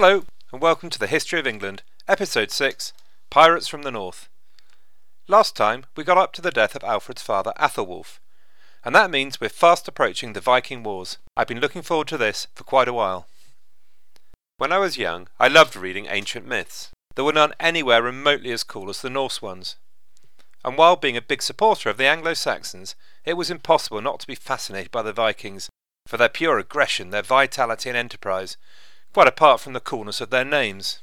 Hello, and welcome to the History of England, Episode 6 Pirates from the North. Last time we got up to the death of Alfred's father, Athelwulf, and that means we're fast approaching the Viking Wars. I've been looking forward to this for quite a while. When I was young, I loved reading ancient myths. There were none anywhere remotely as cool as the Norse ones. And while being a big supporter of the Anglo Saxons, it was impossible not to be fascinated by the Vikings for their pure aggression, their vitality and enterprise, quite apart from the coolness of their names.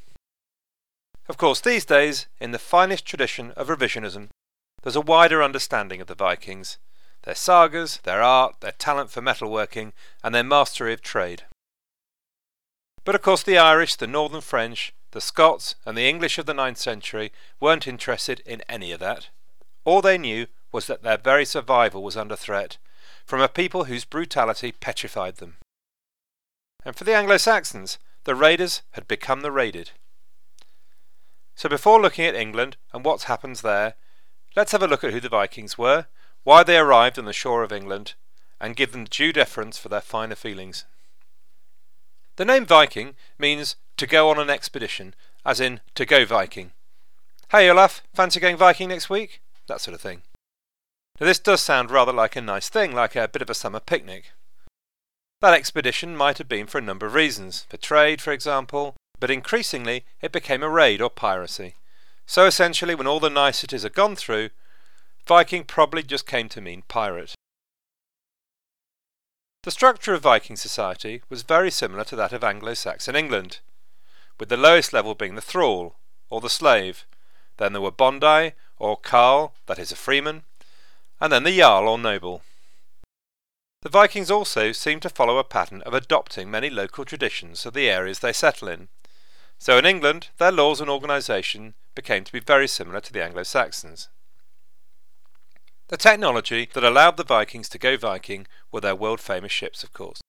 Of course, these days, in the finest tradition of revisionism, there's a wider understanding of the Vikings, their sagas, their art, their talent for metalworking, and their mastery of trade. But of course, the Irish, the Northern French, the Scots, and the English of the ninth century weren't interested in any of that. All they knew was that their very survival was under threat, from a people whose brutality petrified them. And for the Anglo Saxons, the raiders had become the raided. So before looking at England and what happens there, let's have a look at who the Vikings were, why they arrived on the shore of England, and give them due deference for their finer feelings. The name Viking means to go on an expedition, as in to go Viking. Hey Olaf, fancy going Viking next week? That sort of thing. Now, this does sound rather like a nice thing, like a bit of a summer picnic. That expedition might have been for a number of reasons, for trade, for example, but increasingly it became a raid or piracy. So essentially, when all the niceties are gone through, Viking probably just came to mean pirate. The structure of Viking society was very similar to that of Anglo Saxon England, with the lowest level being the thrall, or the slave. Then there were bondi, or carl, that is a freeman, and then the Jarl or noble. The Vikings also seem to follow a pattern of adopting many local traditions of the areas they settle in. So in England, their laws and organisation became to be very similar to the Anglo Saxons. The technology that allowed the Vikings to go Viking were their world famous ships, of course.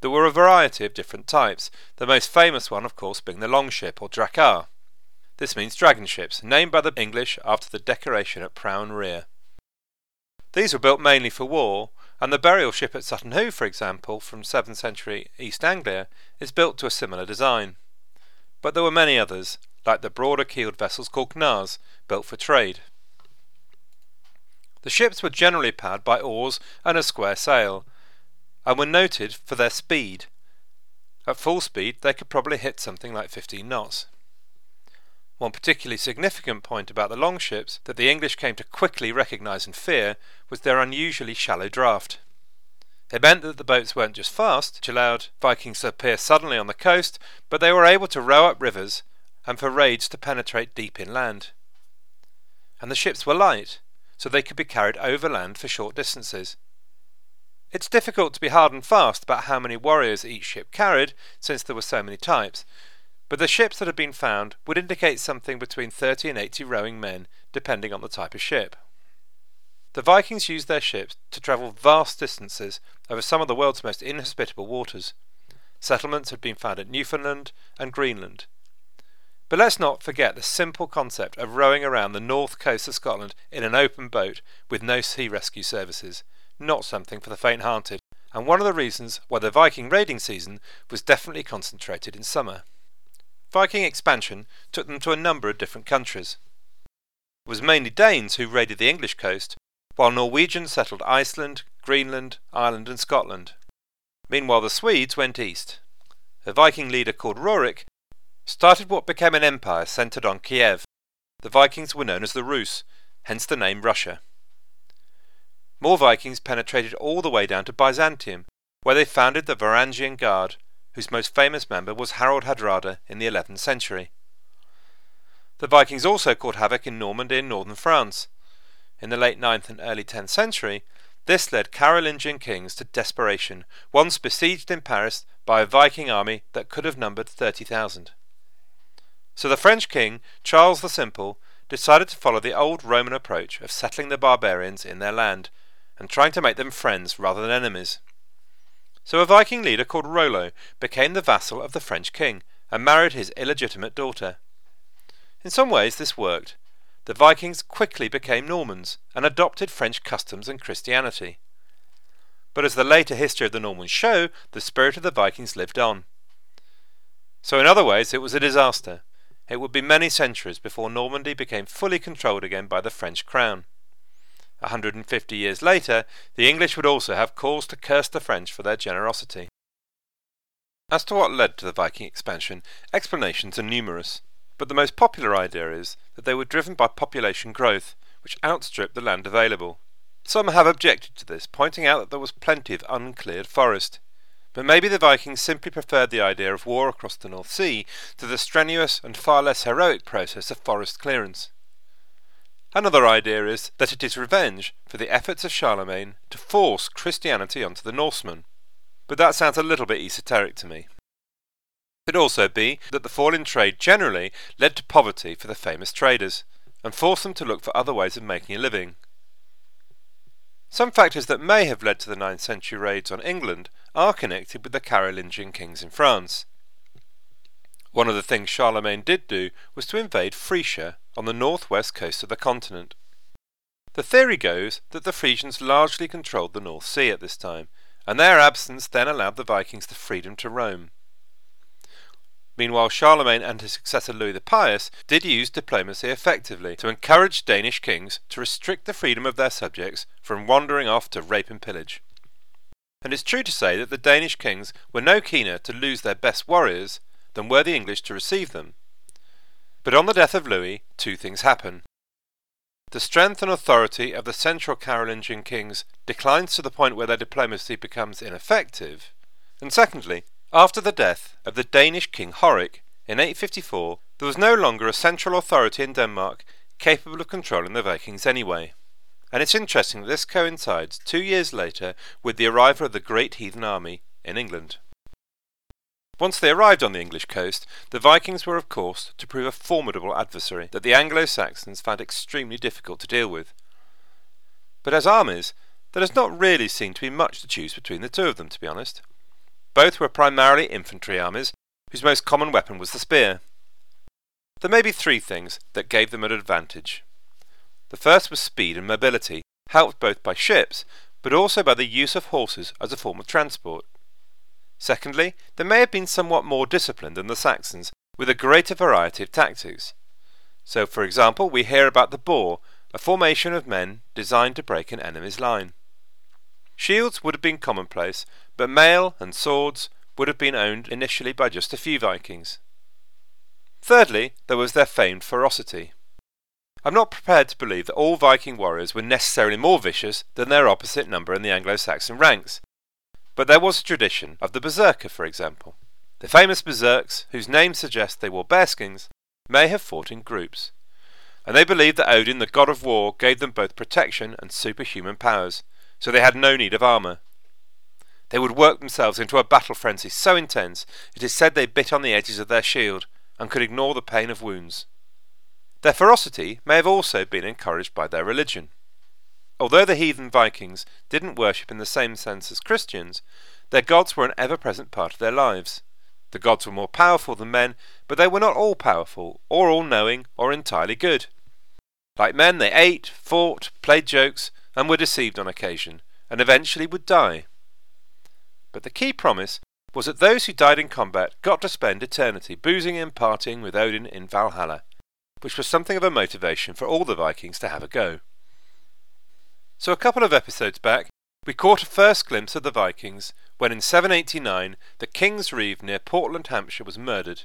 There were a variety of different types, the most famous one, of course, being the longship or drakkar. This means dragon ships, named by the English after the decoration at prow and rear. These were built mainly for war, and the burial ship at Sutton Hoo, for example, from 7th century East Anglia, is built to a similar design. But there were many others, like the broader keeled vessels called knarrs, built for trade. The ships were generally powered by oars and a square sail, and were noted for their speed. At full speed, they could probably hit something like 15 knots. One particularly significant point about the longships that the English came to quickly recognise and fear was their unusually shallow draught. It meant that the boats weren't just fast, which allowed Vikings to appear suddenly on the coast, but they were able to row up rivers and for raids to penetrate deep inland. And the ships were light, so they could be carried overland for short distances. It's difficult to be hard and fast about how many warriors each ship carried, since there were so many types, but the ships that had been found would indicate something between 30 and 80 rowing men, depending on the type of ship. The Vikings used their ships to travel vast distances over some of the world's most inhospitable waters. Settlements had been found at Newfoundland and Greenland. But let's not forget the simple concept of rowing around the north coast of Scotland in an open boat with no sea rescue services. Not something for the faint hearted, and one of the reasons why the Viking raiding season was definitely concentrated in summer. Viking expansion took them to a number of different countries. It was mainly Danes who raided the English coast, while Norwegians settled Iceland, Greenland, Ireland, and Scotland. Meanwhile, the Swedes went east. A Viking leader called Rorik started what became an empire centered on Kiev. The Vikings were known as the Rus, hence the name Russia. More Vikings penetrated all the way down to Byzantium, where they founded the Varangian Guard, whose most famous member was Harald Hardrada in the 11th century. The Vikings also caused havoc in Normandy and northern France. In the late 9th and early 10th century, this led Carolingian kings to desperation, once besieged in Paris by a Viking army that could have numbered 30,000. So the French king, Charles the Simple, decided to follow the old Roman approach of settling the barbarians in their land and trying to make them friends rather than enemies. So a Viking leader called Rollo became the vassal of the French king and married his illegitimate daughter. In some ways this worked. The Vikings quickly became Normans and adopted French customs and Christianity. But as the later history of the Normans show, the spirit of the Vikings lived on. So, in other ways, it was a disaster. It would be many centuries before Normandy became fully controlled again by the French crown. A 150 years later, the English would also have cause to curse the French for their generosity. As to what led to the Viking expansion, explanations are numerous, but the most popular idea is that they were driven by population growth, which outstripped the land available. Some have objected to this, pointing out that there was plenty of uncleared forest. But maybe the Vikings simply preferred the idea of war across the North Sea to the strenuous and far less heroic process of forest clearance. Another idea is that it is revenge for the efforts of Charlemagne to force Christianity onto the Norsemen. But that sounds a little bit esoteric to me. It could also be that the fall in trade generally led to poverty for the famous traders, and forced them to look for other ways of making a living. Some factors that may have led to the 9th century raids on England are connected with the Carolingian kings in France. One of the things Charlemagne did do was to invade Frisia on the northwest coast of the continent. The theory goes that the Frisians largely controlled the North Sea at this time, and their absence then allowed the Vikings the freedom to roam. Meanwhile, Charlemagne and his successor Louis the Pious did use diplomacy effectively to encourage Danish kings to restrict the freedom of their subjects from wandering off to rape and pillage. And it's true to say that the Danish kings were no keener to lose their best warriors than were the English to receive them. But on the death of Louis, two things happen. The strength and authority of the central Carolingian kings declines to the point where their diplomacy becomes ineffective, and secondly, after the death of the Danish king Horik in 854, there was no longer a central authority in Denmark capable of controlling the Vikings anyway. And it's interesting that this coincides two years later with the arrival of the Great Heathen Army in England. Once they arrived on the English coast, the Vikings were of course to prove a formidable adversary that the Anglo-Saxons found extremely difficult to deal with. But as armies, there does not really seem to be much to choose between the two of them, to be honest. Both were primarily infantry armies, whose most common weapon was the spear. There may be three things that gave them an advantage. The first was speed and mobility, helped both by ships, but also by the use of horses as a form of transport. Secondly, they may have been somewhat more disciplined than the Saxons, with a greater variety of tactics. So, for example, we hear about the boar, a formation of men designed to break an enemy's line. Shields would have been commonplace, but mail and swords would have been owned initially by just a few Vikings. Thirdly, there was their famed ferocity. I'm not prepared to believe that all Viking warriors were necessarily more vicious than their opposite number in the Anglo-Saxon ranks, but there was a tradition of the berserker, for example. The famous berserks, whose names suggest they wore bearskins, may have fought in groups, and they believed that Odin, the god of war, gave them both protection and superhuman powers, so they had no need of armour. They would work themselves into a battle frenzy so intense it is said they bit on the edges of their shield and could ignore the pain of wounds. Their ferocity may have also been encouraged by their religion. Although the heathen Vikings didn't worship in the same sense as Christians, their gods were an ever present part of their lives. The gods were more powerful than men, but they were not all powerful, or all knowing, or entirely good. Like men, they ate, fought, played jokes, and were deceived on occasion, and eventually would die. But the key promise was that those who died in combat got to spend eternity boozing and partying with Odin in Valhalla, which was something of a motivation for all the Vikings to have a go. So a couple of episodes back, we caught a first glimpse of the Vikings when in 789 the King's Reeve near Portland, Hampshire was murdered.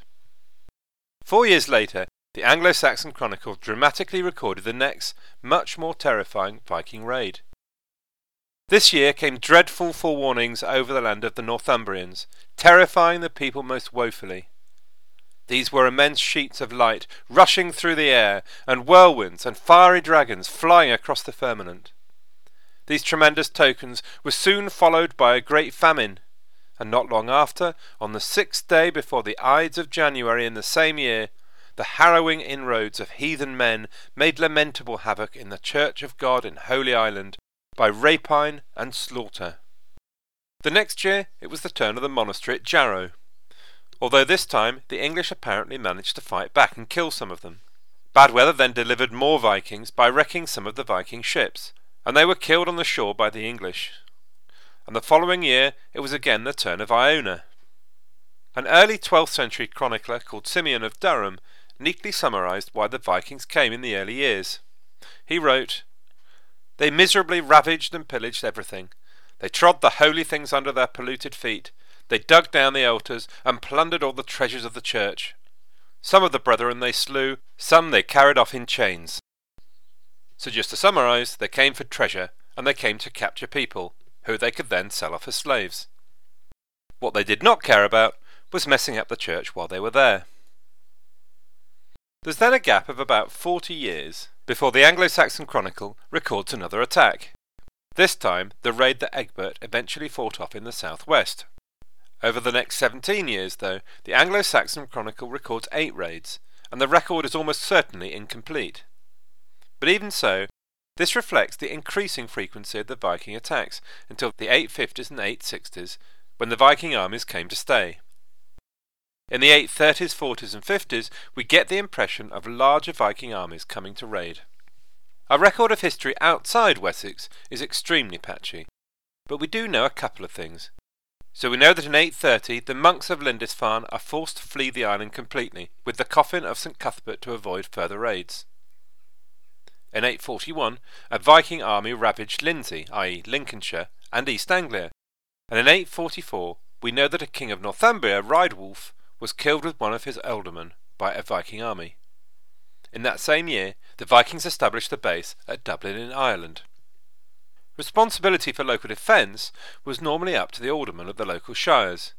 Four years later, the Anglo-Saxon Chronicle dramatically recorded the next, much more terrifying Viking raid. This year came dreadful forewarnings over the land of the Northumbrians, terrifying the people most woefully. These were immense sheets of light rushing through the air, and whirlwinds and fiery dragons flying across the firmament. These tremendous tokens were soon followed by a great famine, and not long after, on the sixth day before the Ides of January in the same year, the harrowing inroads of heathen men made lamentable havoc in the Church of God in Holy Island by rapine and slaughter. The next year it was the turn of the monastery at Jarrow, although this time the English apparently managed to fight back and kill some of them. Bad weather then delivered more Vikings by wrecking some of the Viking ships, and they were killed on the shore by the English. And the following year it was again the turn of Iona. An early 12th century chronicler called Simeon of Durham neatly summarized why the Vikings came in the early years. He wrote, They miserably ravaged and pillaged everything. They trod the holy things under their polluted feet. They dug down the altars and plundered all the treasures of the church. Some of the brethren they slew, some they carried off in chains. So just to summarize, they came for treasure, and they came to capture people, who they could then sell off as slaves. What they did not care about was messing up the church while they were there. There's then a gap of about 40 years before the Anglo Saxon Chronicle records another attack. This time, the raid that Egbert eventually fought off in the southwest. Over the next 17 years, though, the Anglo Saxon Chronicle records eight raids, and the record is almost certainly incomplete. But even so, this reflects the increasing frequency of the Viking attacks until the 850s and 860s, when the Viking armies came to stay. In the 830s, 40s, and 50s, we get the impression of larger Viking armies coming to raid. Our record of history outside Wessex is extremely patchy, but we do know a couple of things. So we know that in 830 the monks of Lindisfarne are forced to flee the island completely, with the coffin of St Cuthbert to avoid further raids. In 841, a Viking army ravaged Lindsey, i.e. Lincolnshire, and East Anglia, and in 844 we know that a king of Northumbria, Raedwulf, was killed with one of his ealdormen by a Viking army. In that same year, the Vikings established a base at Dublin in Ireland. Responsibility for local defence was normally up to the aldermen of the local shires.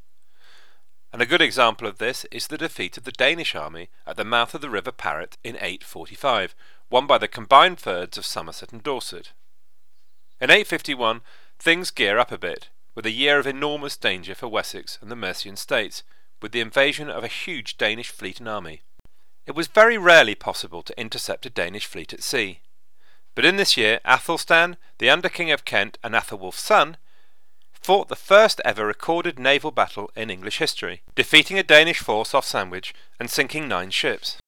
And a good example of this is the defeat of the Danish army at the mouth of the River Parrett in 845, won by the combined fyrds of Somerset and Dorset. In 851, things gear up a bit, with a year of enormous danger for Wessex and the Mercian states, with the invasion of a huge Danish fleet and army. It was very rarely possible to intercept a Danish fleet at sea. But in this year, Athelstan, the Under King of Kent, and Athelwulf's son, fought the first ever recorded naval battle in English history, defeating a Danish force off Sandwich and sinking nine ships.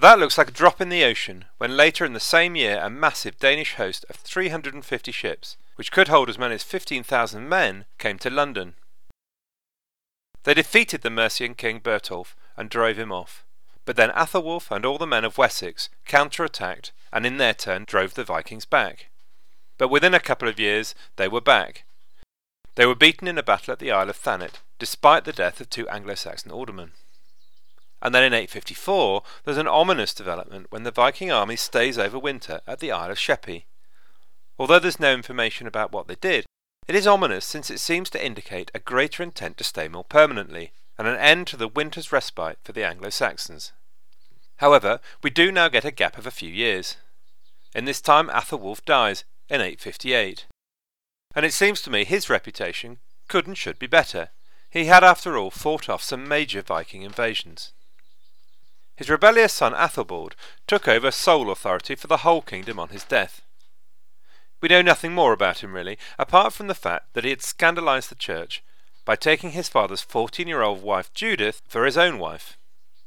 But that looks like a drop in the ocean when later in the same year a massive Danish host of 350 ships, which could hold as many as 15,000 men, came to London. They defeated the Mercian king Bertulf and drove him off. But then Athelwulf and all the men of Wessex counter-attacked and in their turn drove the Vikings back. But within a couple of years they were back. They were beaten in a battle at the Isle of Thanet, despite the death of two Anglo-Saxon aldermen. And then in 854 there's an ominous development when the Viking army stays over winter at the Isle of Sheppey. Although there's no information about what they did, it is ominous since it seems to indicate a greater intent to stay more permanently, and an end to the winter's respite for the Anglo Saxons. However, we do now get a gap of a few years. In this time, Athelwulf dies in 858. And it seems to me his reputation could and should be better. He had, after all, fought off some major Viking invasions. His rebellious son Athelbald took over sole authority for the whole kingdom on his death. We know nothing more about him really, apart from the fact that he had scandalized the church by taking his father's 14 year old wife Judith for his own wife.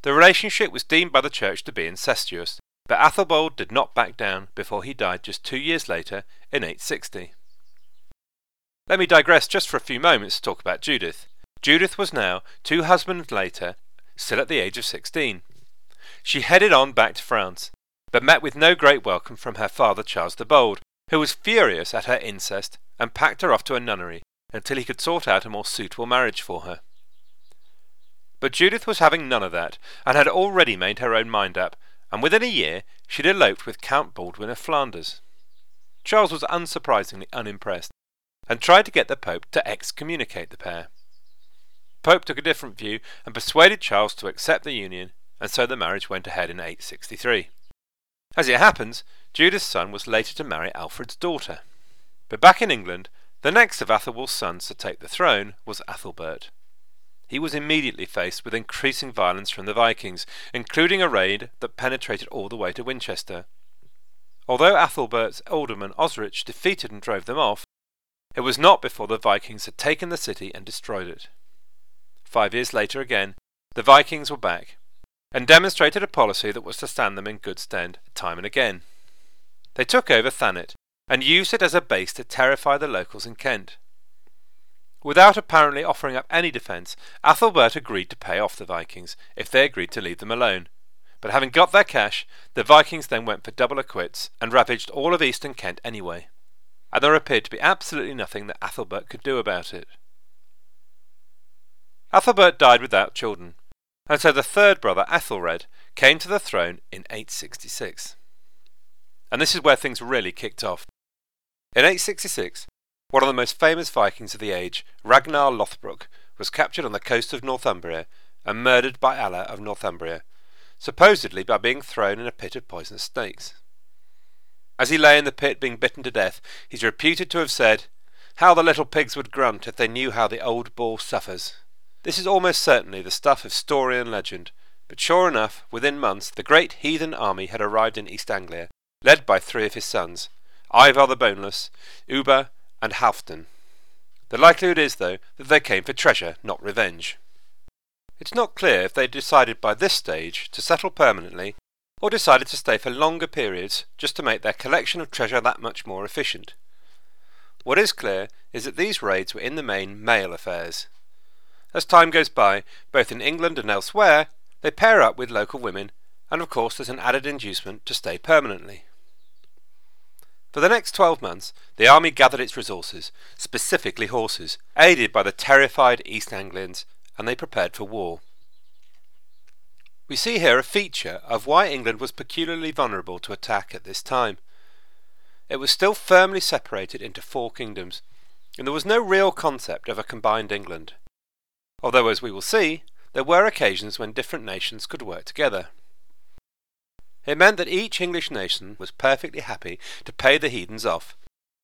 The relationship was deemed by the church to be incestuous, but Athelbald did not back down before he died just two years later in 860. Let me digress just for a few moments to talk about Judith. Judith was now, two husbands later, still at the age of 16. She headed on back to France, but met with no great welcome from her father Charles the Bold, who was furious at her incest and packed her off to a nunnery until he could sort out a more suitable marriage for her. But Judith was having none of that, and had already made her own mind up, and within a year she'd eloped with Count Baldwin of Flanders. Charles was unsurprisingly unimpressed, and tried to get the Pope to excommunicate the pair. Pope took a different view and persuaded Charles to accept the union, and so the marriage went ahead in 863. As it happens, Judith's son was later to marry Alfred's daughter. But back in England, the next of Athelwulf's sons to take the throne was Athelbert. He was immediately faced with increasing violence from the Vikings, including a raid that penetrated all the way to Winchester. Although Athelbert's alderman Osric defeated and drove them off, it was not before the Vikings had taken the city and destroyed it. Five years later again, the Vikings were back, and demonstrated a policy that was to stand them in good stead time and again. They took over Thanet and used it as a base to terrify the locals in Kent. Without apparently offering up any defence, Athelbert agreed to pay off the Vikings if they agreed to leave them alone. But having got their cash, the Vikings then went for double acquits and ravaged all of eastern Kent anyway. And there appeared to be absolutely nothing that Athelbert could do about it. Athelbert died without children, and so the third brother, Ethelred, came to the throne in 866. And this is where things really kicked off. In 866, one of the most famous Vikings of the age, Ragnar Lothbrok, was captured on the coast of Northumbria and murdered by Alla of Northumbria, supposedly by being thrown in a pit of poisonous snakes. As he lay in the pit being bitten to death, he is reputed to have said, How the little pigs would grunt if they knew how the old bull suffers. This is almost certainly the stuff of story and legend, but sure enough, within months, the great heathen army had arrived in East Anglia, led by three of his sons, Ivar the Boneless, Ubba, and Halfdan. The likelihood is, though, that they came for treasure, not revenge. It's not clear if they decided by this stage to settle permanently, or decided to stay for longer periods just to make their collection of treasure that much more efficient. What is clear is that these raids were in the main male affairs. As time goes by, both in England and elsewhere, they pair up with local women, and of course there's an added inducement to stay permanently. For the next twelve months, the army gathered its resources, specifically horses, aided by the terrified East Anglians, and they prepared for war. We see here a feature of why England was peculiarly vulnerable to attack at this time. It was still firmly separated into four kingdoms, and there was no real concept of a combined England. Although, as we will see, there were occasions when different nations could work together. It meant that each English nation was perfectly happy to pay the heathens off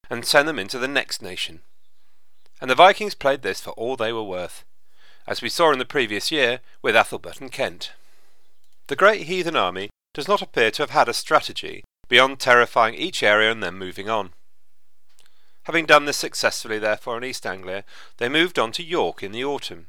and send them into the next nation. And the Vikings played this for all they were worth, as we saw in the previous year with Athelbert and Kent. The great heathen army does not appear to have had a strategy beyond terrifying each area and then moving on. Having done this successfully, therefore, in East Anglia, they moved on to York in the autumn.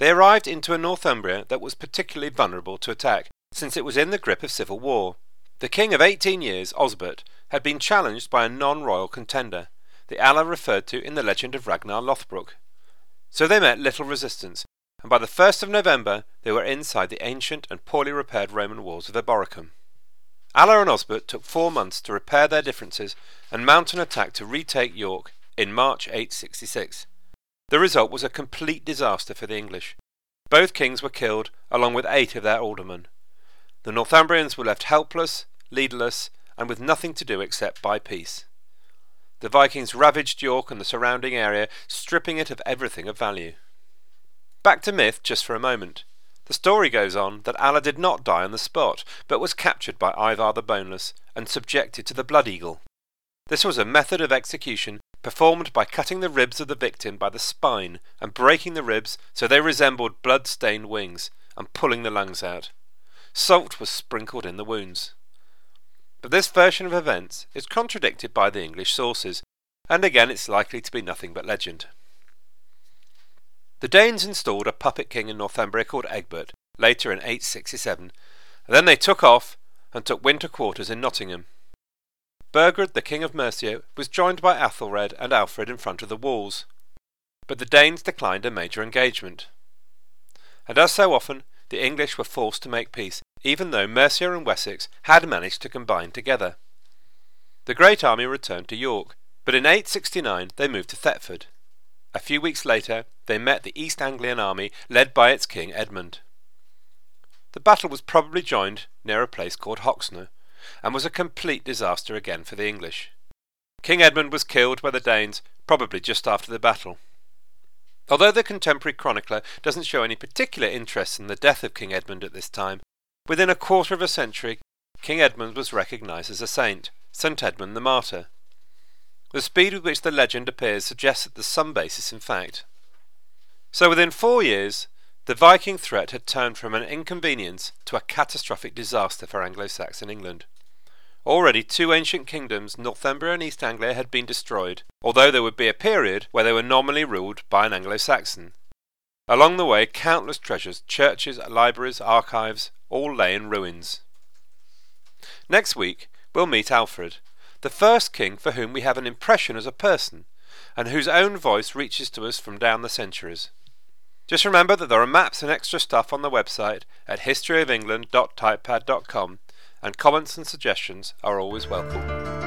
They arrived into a Northumbria that was particularly vulnerable to attack, since it was in the grip of civil war. The king of eighteen years, Osbert, had been challenged by a non-royal contender, the Alla referred to in the legend of Ragnar Lothbrok. So they met little resistance, and by the 1st of November they were inside the ancient and poorly repaired Roman walls of Eboracum. Alla and Osbert took four months to repair their differences and mount an attack to retake York in March 866. The result was a complete disaster for the English. Both kings were killed, along with eight of their aldermen. The Northumbrians were left helpless, leaderless, and with nothing to do except buy peace. The Vikings ravaged York and the surrounding area, stripping it of everything of value. Back to myth just for a moment. The story goes on that Alla did not die on the spot, but was captured by Ivar the Boneless and subjected to the Blood Eagle. This was a method of execution performed by cutting the ribs of the victim by the spine and breaking the ribs so they resembled blood stained wings and pulling the lungs out. Salt was sprinkled in the wounds. But this version of events is contradicted by the English sources, and again it's likely to be nothing but legend. The Danes installed a puppet king in Northumbria called Egbert, later in 867, and then they took off and took winter quarters in Nottingham. Burgred, the king of Mercia, was joined by Athelred and Alfred in front of the walls, but the Danes declined a major engagement. And as so often, the English were forced to make peace, even though Mercia and Wessex had managed to combine together. The great army returned to York, but in 869 they moved to Thetford. A few weeks later, they met the East Anglian army led by its king Edmund. The battle was probably joined near a place called Hoxne, and was a complete disaster again for the English. King Edmund was killed by the Danes probably just after the battle. Although the contemporary chronicler doesn't show any particular interest in the death of King Edmund at this time, within a quarter of a century King Edmund was recognised as a saint, St Edmund the Martyr. The speed with which the legend appears suggests that there's some basis in fact. So within four years, the Viking threat had turned from an inconvenience to a catastrophic disaster for Anglo-Saxon England. Already two ancient kingdoms, Northumbria and East Anglia, had been destroyed, although there would be a period where they were nominally ruled by an Anglo-Saxon. Along the way, countless treasures, churches, libraries, archives, all lay in ruins. Next week, we'll meet Alfred, the first king for whom we have an impression as a person, and whose own voice reaches to us from down the centuries. Just remember that there are maps and extra stuff on the website at historyofengland.typepad.com, and comments and suggestions are always welcome.